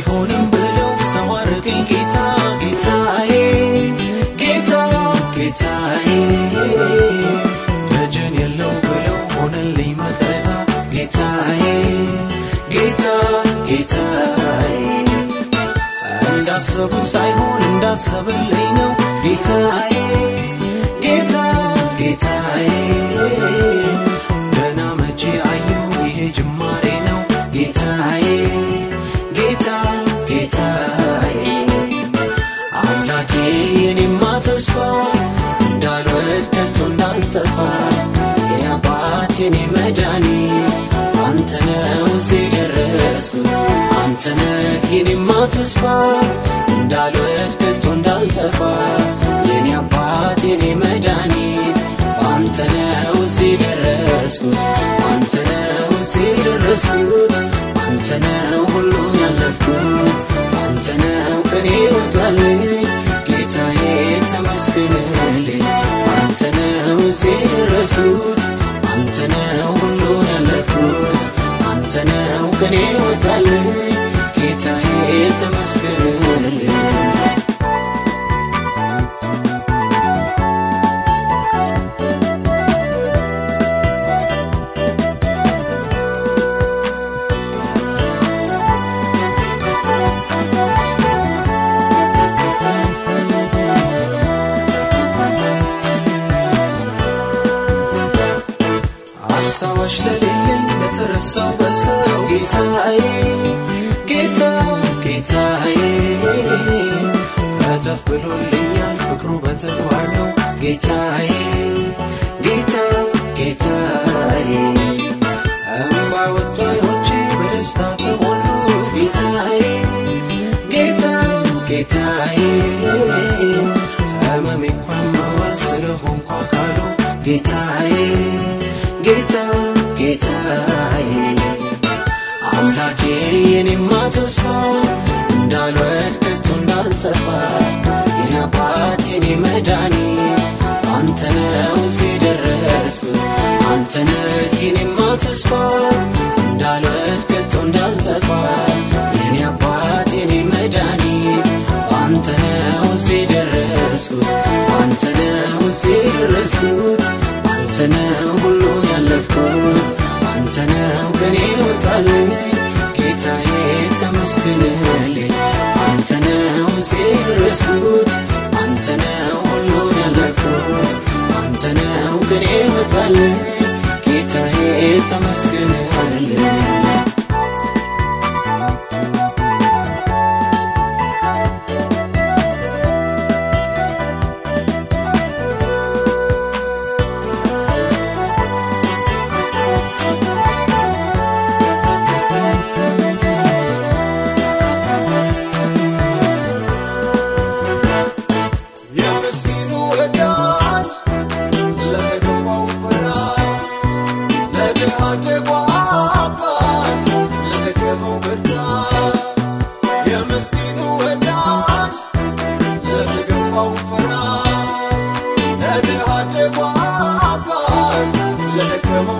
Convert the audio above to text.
አይሆንም ብለው ሰዋርቅኝ ጌታ ጌታዬ ጌታ ጌታዬ። ደጀን የለው ብለው ሆነልኝ መከታ ጌታዬ ጌታ ጌታዬ። እንዳሰቡ ሳይሆን እንዳሰብልኝ ነው ጌታዬ ጌታ ጌታዬ። የአባት የኔ መድኃኒት አንተ ነው እዚህ ደረስኩት አንተ ነህ የኔማ ተስፋ እንዳልወድ ከቶ እንዳልጠፋ የኔ አባት የኔ መድኃኒት አንተ ነው እዚህ ደረስኩት አንተ ነው እዚህ ደረስኩት አንተ ነው ነው ከኔ ወጣልኝ ጌታዬ ተመስገንልኝ አስታዋሽ ለሌለኝ ለተረሳው በሰው ጌታዬ ጌታ ጌታዬ። ከተፍ ብሎልኛል ፍቅሩ በተግባር ነው ጌታዬ ጌታ ጌታዬ። እምባ አይኖቼ በደስታ ተሞሉ ጌታዬ ጌታ ጌታዬ። ህመሜ እንኳን መዋዝ ስለሆንኩ አካሉ ጌታዬ አምላኬ የኔማ ተስፋ እንዳልወድ ከቶ እንዳልጠፋ የኔ አባት የኔ መድኃኒት አንተ ነው እዚህ የኔማ ተስፋ እንዳልወድ ከቶ እንዳልጠፋ የኔ አባት የኔ መድኃኒት አንተ ነው እዚህ ደረስኩት አንተ ሁሉ ያለፍኩት አንተ ነው ከኔ ወጣልኝ ጌታዬ ተመስገንልኝ የምስኪኑ Let it come on.